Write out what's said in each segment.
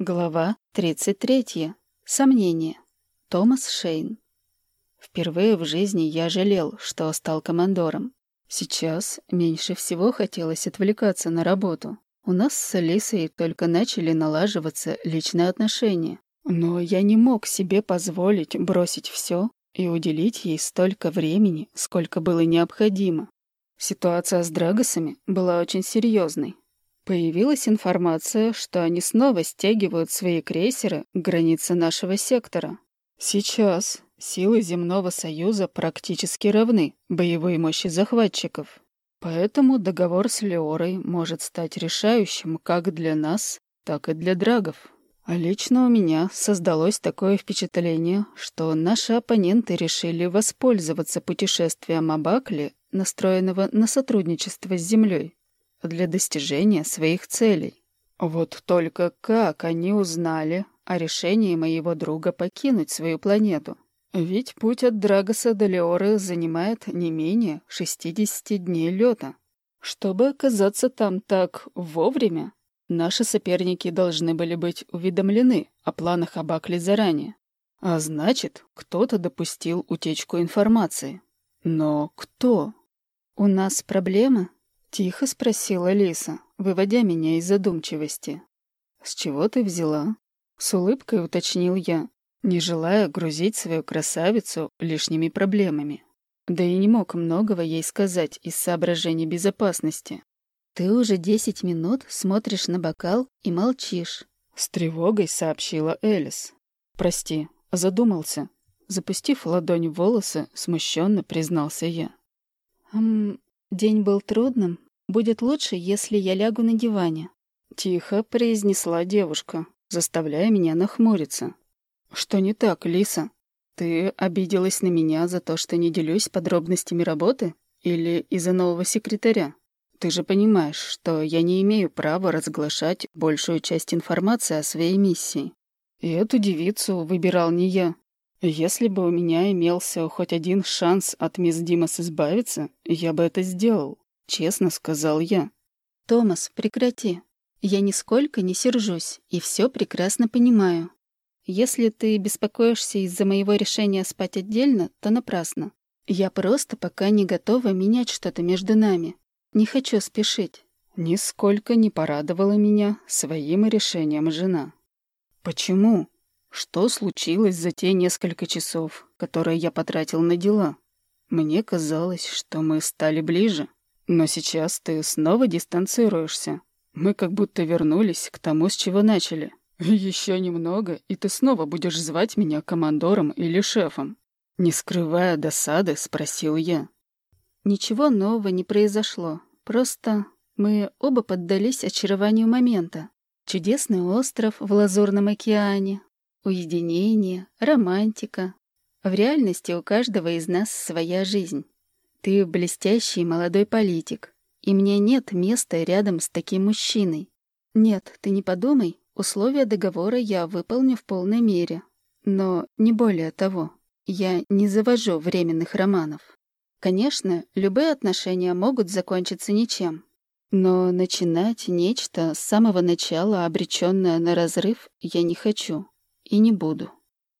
Глава 33. Сомнение. Томас Шейн. Впервые в жизни я жалел, что стал командором. Сейчас меньше всего хотелось отвлекаться на работу. У нас с Алисой только начали налаживаться личные отношения. Но я не мог себе позволить бросить все и уделить ей столько времени, сколько было необходимо. Ситуация с Драгосами была очень серьезной. Появилась информация, что они снова стягивают свои крейсеры к границе нашего сектора. Сейчас силы Земного Союза практически равны боевой мощи захватчиков. Поэтому договор с Леорой может стать решающим как для нас, так и для драгов. А лично у меня создалось такое впечатление, что наши оппоненты решили воспользоваться путешествием Абакли, настроенного на сотрудничество с Землей для достижения своих целей. Вот только как они узнали о решении моего друга покинуть свою планету? Ведь путь от Драгоса до Леоры занимает не менее 60 дней лета. Чтобы оказаться там так вовремя, наши соперники должны были быть уведомлены о планах Абакли заранее. А значит, кто-то допустил утечку информации. Но кто? «У нас проблемы?» — тихо спросила Лиса, выводя меня из задумчивости. «С чего ты взяла?» — с улыбкой уточнил я, не желая грузить свою красавицу лишними проблемами. Да и не мог многого ей сказать из соображений безопасности. «Ты уже десять минут смотришь на бокал и молчишь», — с тревогой сообщила Элис. «Прости, задумался». Запустив ладонь в волосы, смущенно признался я. «Эм, день был трудным. Будет лучше, если я лягу на диване». Тихо произнесла девушка, заставляя меня нахмуриться. «Что не так, Лиса? Ты обиделась на меня за то, что не делюсь подробностями работы? Или из-за нового секретаря? Ты же понимаешь, что я не имею права разглашать большую часть информации о своей миссии. И эту девицу выбирал не я. Если бы у меня имелся хоть один шанс от мисс Димас избавиться, я бы это сделал, честно сказал я. Томас, прекрати. Я нисколько не сержусь и все прекрасно понимаю. Если ты беспокоишься из-за моего решения спать отдельно, то напрасно. Я просто пока не готова менять что-то между нами. Не хочу спешить. Нисколько не порадовала меня своим решением жена. Почему? Что случилось за те несколько часов, которые я потратил на дела? Мне казалось, что мы стали ближе. Но сейчас ты снова дистанцируешься. Мы как будто вернулись к тому, с чего начали. Еще немного, и ты снова будешь звать меня командором или шефом. Не скрывая досады, спросил я. Ничего нового не произошло. Просто мы оба поддались очарованию момента. Чудесный остров в Лазурном океане, Уединение, романтика. В реальности у каждого из нас своя жизнь. Ты блестящий молодой политик, и мне нет места рядом с таким мужчиной. Нет, ты не подумай, условия договора я выполню в полной мере. Но не более того. Я не завожу временных романов. Конечно, любые отношения могут закончиться ничем. Но начинать нечто с самого начала, обреченное на разрыв, я не хочу и не буду».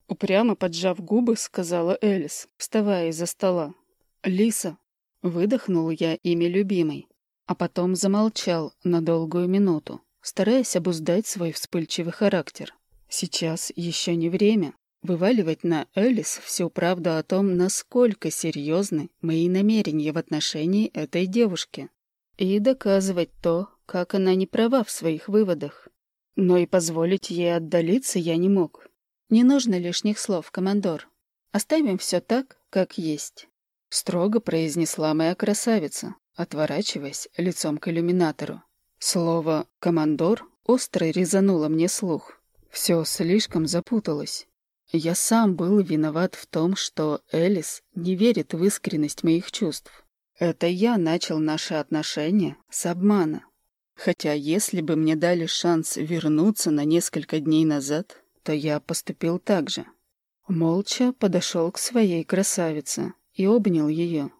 Упрямо поджав губы, сказала Элис, вставая из-за стола. «Лиса!» — выдохнул я имя любимой, а потом замолчал на долгую минуту, стараясь обуздать свой вспыльчивый характер. Сейчас еще не время вываливать на Элис всю правду о том, насколько серьезны мои намерения в отношении этой девушки, и доказывать то, как она не права в своих выводах. Но и позволить ей отдалиться я не мог. Не нужно лишних слов, командор. Оставим все так, как есть. Строго произнесла моя красавица, отворачиваясь лицом к иллюминатору. Слово «командор» остро резануло мне слух. Все слишком запуталось. Я сам был виноват в том, что Элис не верит в искренность моих чувств. Это я начал наши отношения с обмана. Хотя если бы мне дали шанс вернуться на несколько дней назад, то я поступил так же. Молча подошел к своей красавице и обнял ее.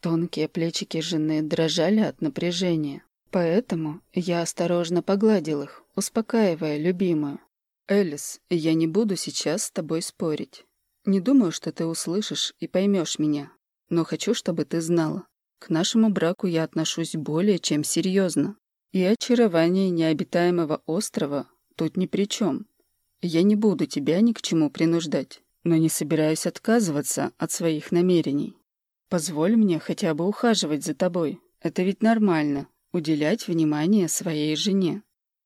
Тонкие плечики жены дрожали от напряжения, поэтому я осторожно погладил их, успокаивая любимую. Элис, я не буду сейчас с тобой спорить. Не думаю, что ты услышишь и поймешь меня, но хочу, чтобы ты знала. К нашему браку я отношусь более чем серьезно. И очарование необитаемого острова тут ни при чем. Я не буду тебя ни к чему принуждать, но не собираюсь отказываться от своих намерений. Позволь мне хотя бы ухаживать за тобой. Это ведь нормально — уделять внимание своей жене.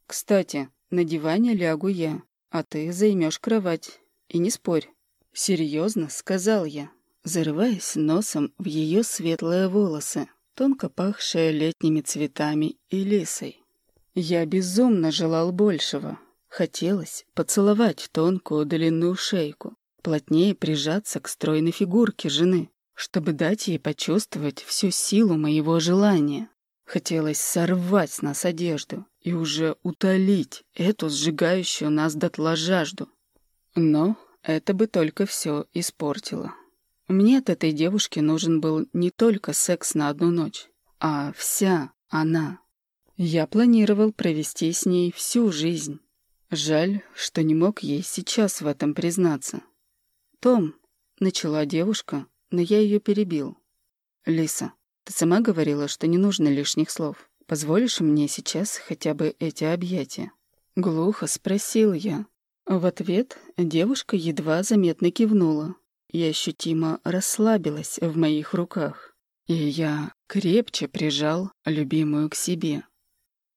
Кстати, на диване лягу я, а ты займешь кровать. И не спорь. Серьезно, сказал я, зарываясь носом в ее светлые волосы, тонко пахшие летними цветами и лисой. Я безумно желал большего. Хотелось поцеловать тонкую длинную шейку, плотнее прижаться к стройной фигурке жены, чтобы дать ей почувствовать всю силу моего желания. Хотелось сорвать с нас одежду и уже утолить эту сжигающую нас дотла жажду. Но это бы только все испортило. Мне от этой девушки нужен был не только секс на одну ночь, а вся она. Я планировал провести с ней всю жизнь. Жаль, что не мог ей сейчас в этом признаться. «Том», — начала девушка, но я ее перебил. «Лиса, ты сама говорила, что не нужно лишних слов. Позволишь мне сейчас хотя бы эти объятия?» Глухо спросил я. В ответ девушка едва заметно кивнула, и ощутимо расслабилась в моих руках. И я крепче прижал любимую к себе.